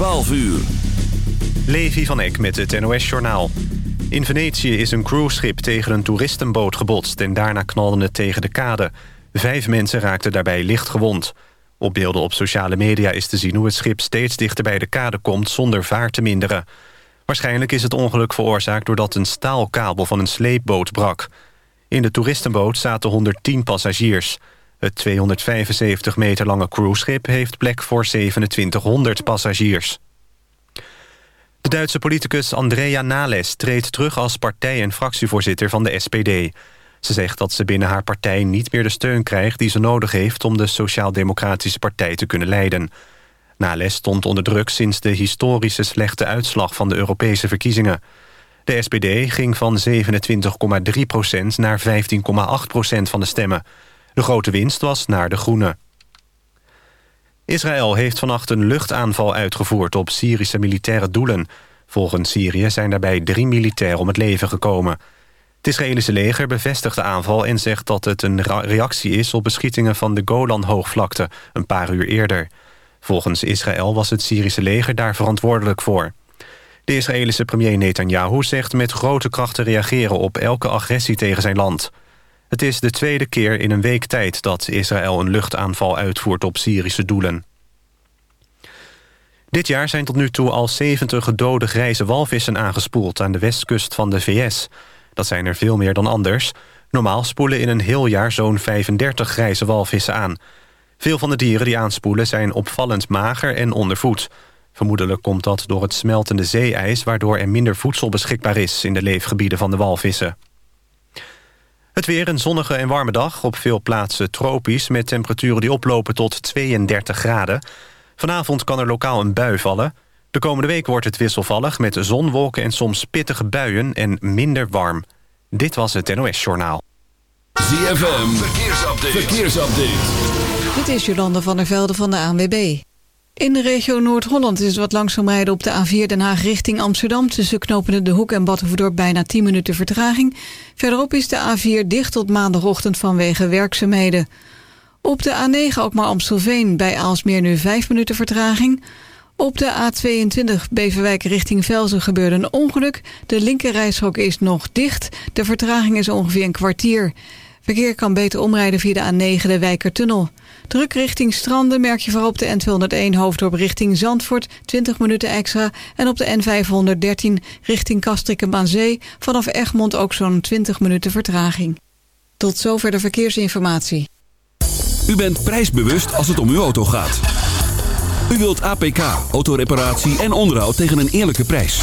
12 uur. Levi van Eck met het NOS-journaal. In Venetië is een cruiseschip tegen een toeristenboot gebotst... en daarna knalde het tegen de kade. Vijf mensen raakten daarbij licht gewond. Op beelden op sociale media is te zien hoe het schip steeds dichter bij de kade komt... zonder vaart te minderen. Waarschijnlijk is het ongeluk veroorzaakt doordat een staalkabel van een sleepboot brak. In de toeristenboot zaten 110 passagiers. Het 275 meter lange cruiseschip heeft plek voor 2700 passagiers. De Duitse politicus Andrea Nales treedt terug als partij- en fractievoorzitter van de SPD. Ze zegt dat ze binnen haar partij niet meer de steun krijgt die ze nodig heeft om de Sociaal-Democratische Partij te kunnen leiden. Nales stond onder druk sinds de historische slechte uitslag van de Europese verkiezingen. De SPD ging van 27,3% naar 15,8% van de stemmen. De grote winst was naar de Groenen. Israël heeft vannacht een luchtaanval uitgevoerd op Syrische militaire doelen. Volgens Syrië zijn daarbij drie militairen om het leven gekomen. Het Israëlische leger bevestigt de aanval en zegt dat het een reactie is... op beschietingen van de Golan-hoogvlakte een paar uur eerder. Volgens Israël was het Syrische leger daar verantwoordelijk voor. De Israëlische premier Netanyahu zegt met grote kracht te reageren... op elke agressie tegen zijn land. Het is de tweede keer in een week tijd dat Israël een luchtaanval uitvoert op Syrische doelen. Dit jaar zijn tot nu toe al 70 gedode grijze walvissen aangespoeld aan de westkust van de VS. Dat zijn er veel meer dan anders. Normaal spoelen in een heel jaar zo'n 35 grijze walvissen aan. Veel van de dieren die aanspoelen zijn opvallend mager en ondervoed. Vermoedelijk komt dat door het smeltende zeeijs... waardoor er minder voedsel beschikbaar is in de leefgebieden van de walvissen. Het weer een zonnige en warme dag. Op veel plaatsen tropisch met temperaturen die oplopen tot 32 graden. Vanavond kan er lokaal een bui vallen. De komende week wordt het wisselvallig met zonwolken en soms pittige buien en minder warm. Dit was het NOS Journaal. ZFM, verkeersupdate. verkeersupdate. Dit is Jolande van der Velde van de ANWB. In de regio Noord-Holland is het wat langzaam rijden op de A4 Den Haag richting Amsterdam... tussen knopende De Hoek en Battenverdorp bijna 10 minuten vertraging. Verderop is de A4 dicht tot maandagochtend vanwege werkzaamheden. Op de A9 ook maar Amstelveen bij Aalsmeer nu 5 minuten vertraging. Op de A22 Beverwijk richting Velzen gebeurde een ongeluk. De linkerrijstrook is nog dicht. De vertraging is ongeveer een kwartier. Verkeer kan beter omrijden via de A9 de Wijkertunnel. Druk richting stranden merk je vooral op de N201 hoofddorp richting Zandvoort 20 minuten extra. En op de N513 richting Kastrikum aan Zee vanaf Egmond ook zo'n 20 minuten vertraging. Tot zover de verkeersinformatie. U bent prijsbewust als het om uw auto gaat. U wilt APK, autoreparatie en onderhoud tegen een eerlijke prijs.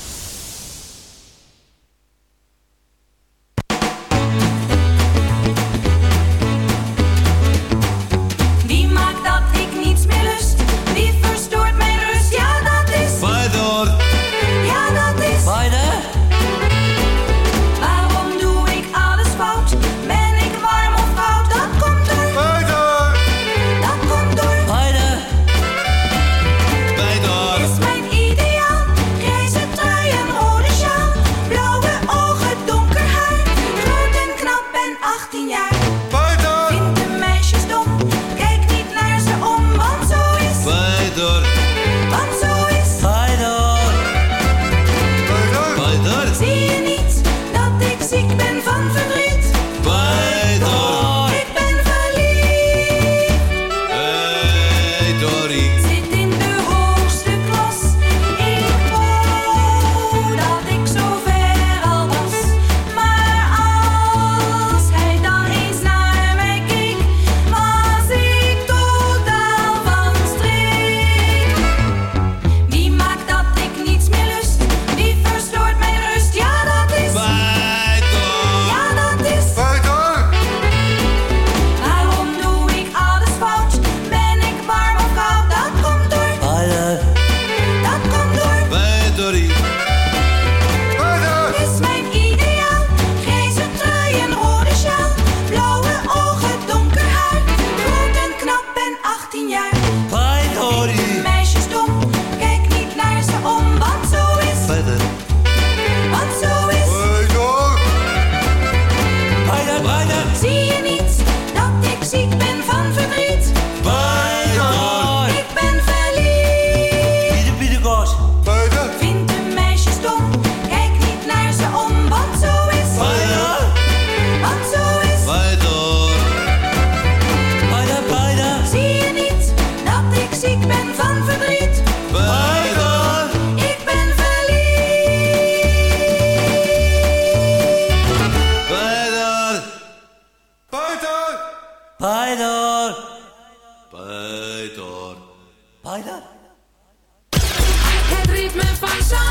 Paydar. Paydar. Paydar. Het ritme van.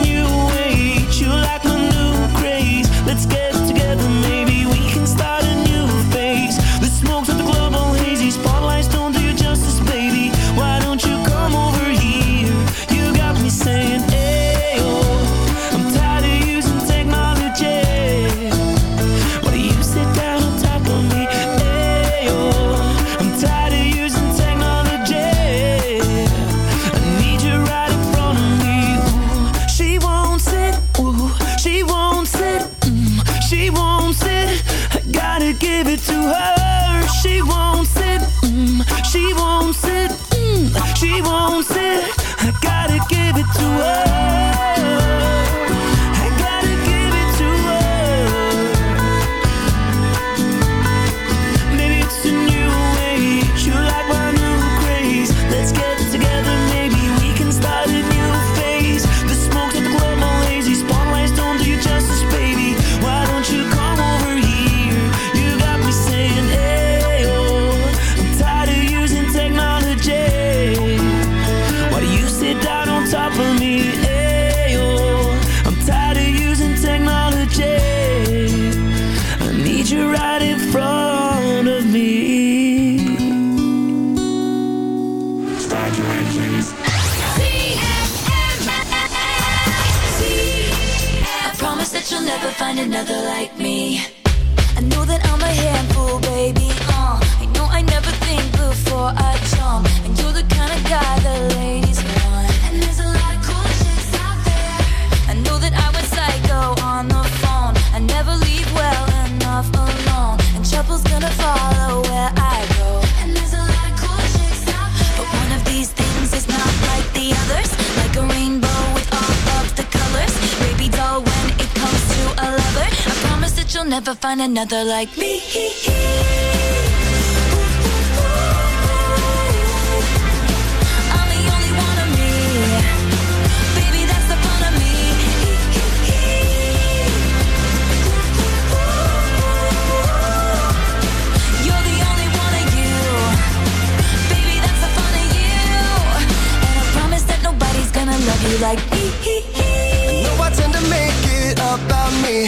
another like me.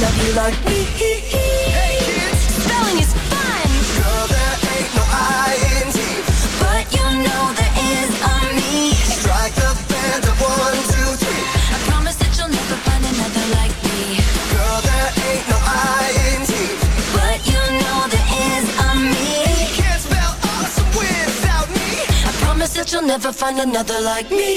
Like me. Hey kids, Spelling is fun, girl, there ain't no I in T. but you know there is on me. Strike the band of one, two, three. I promise that you'll never find another like me. Girl, there ain't no I in T. But you know there is on me. Can't spell awesome without me. I promise that you'll never find another like me.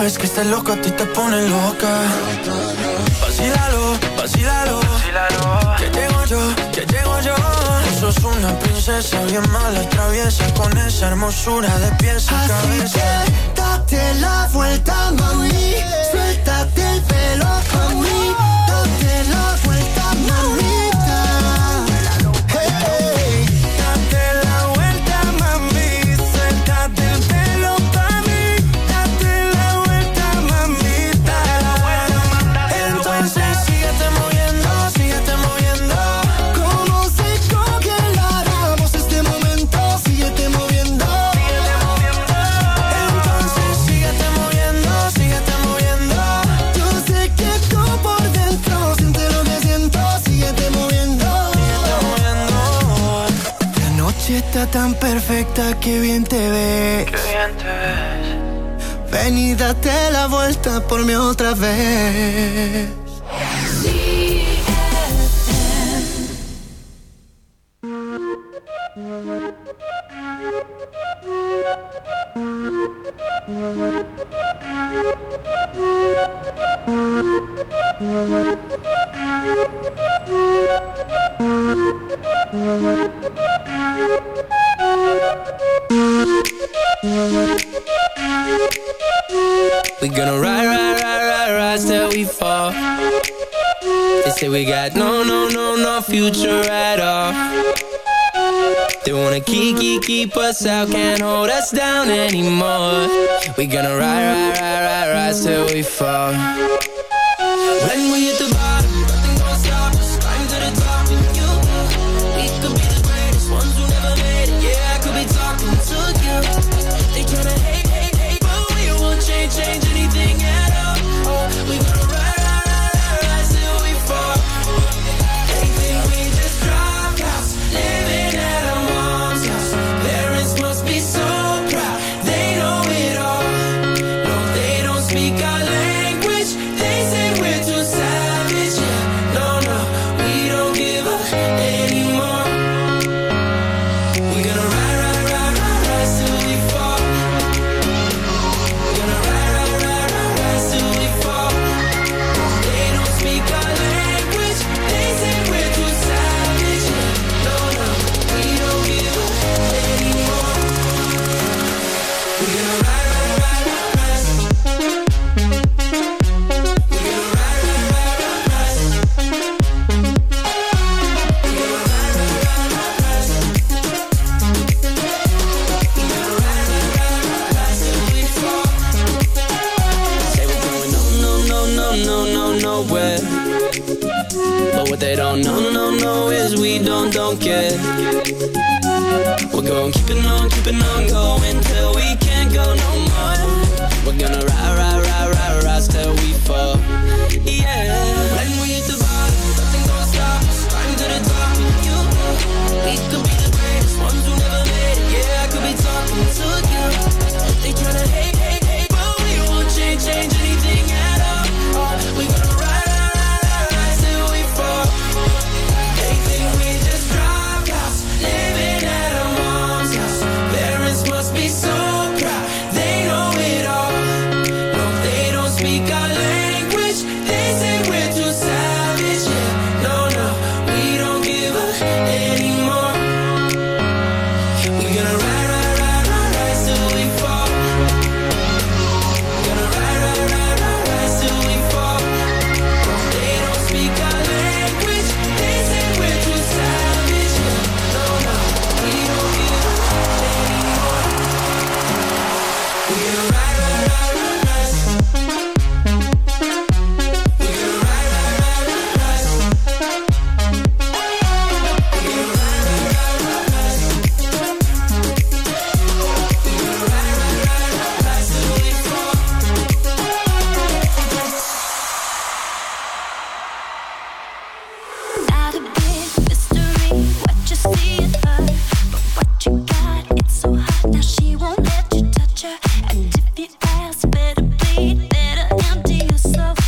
Sabes que este loco a ti te pone loca. Vacílalo, vacílalo. Que llego yo, que llego yo. Tú sos una princesa bien mala, traviesa. Con esa hermosura de pies a Así cabeza. que date la vuelta, mami. Suéltate el pelo pa' tan perfecta que bien te ves. Qué bien te ves. Ven y date la vuelta por mí otra vez. out can't hold us down anymore. We gonna ride, ride, ride, ride, ride till we fall. If you ask, better bleed, better empty yourself.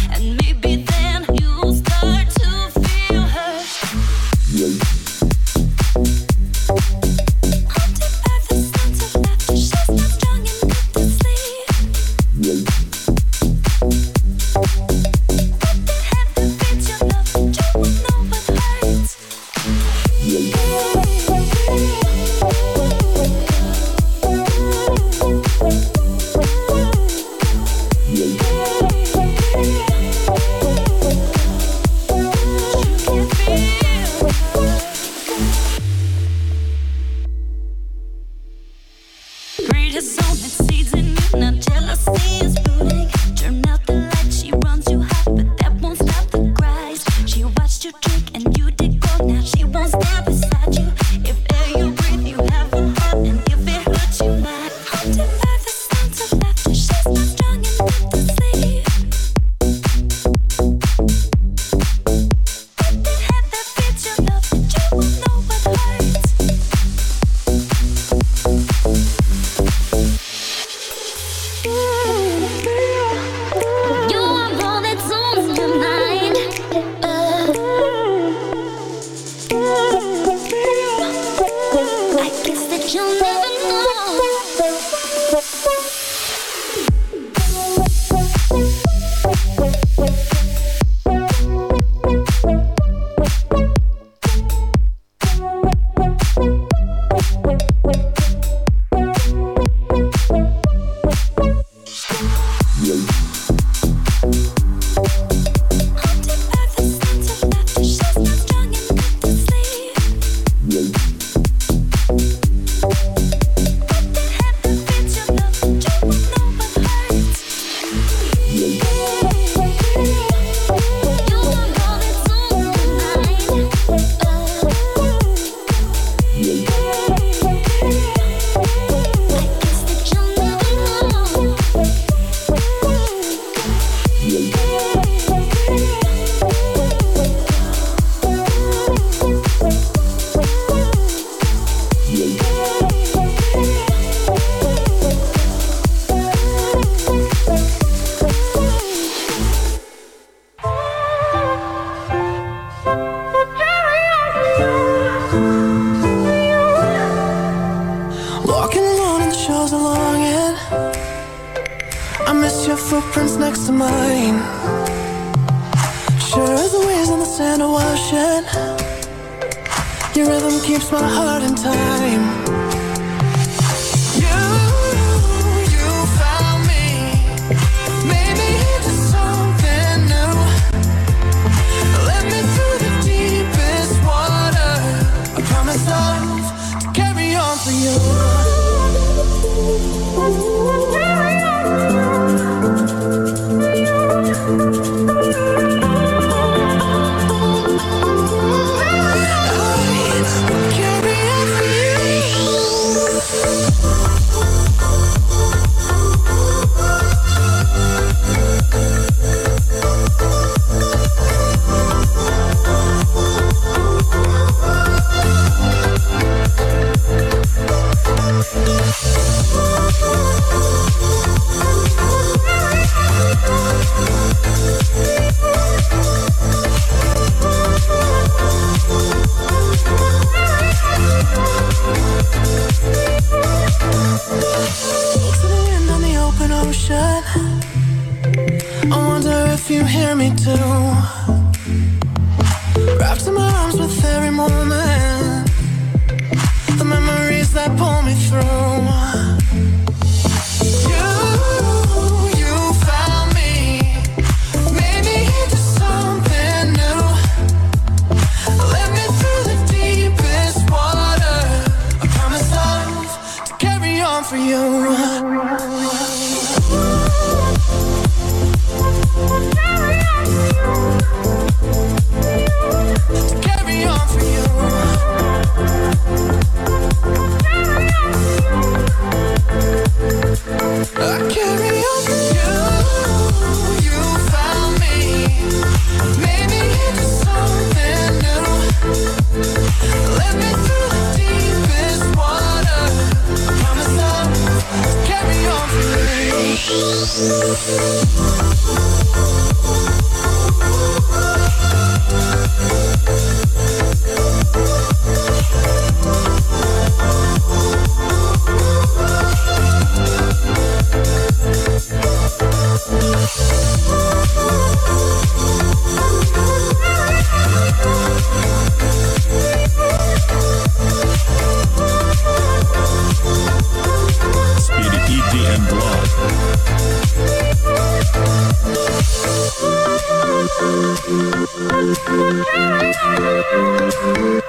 Oh,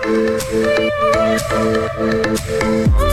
you.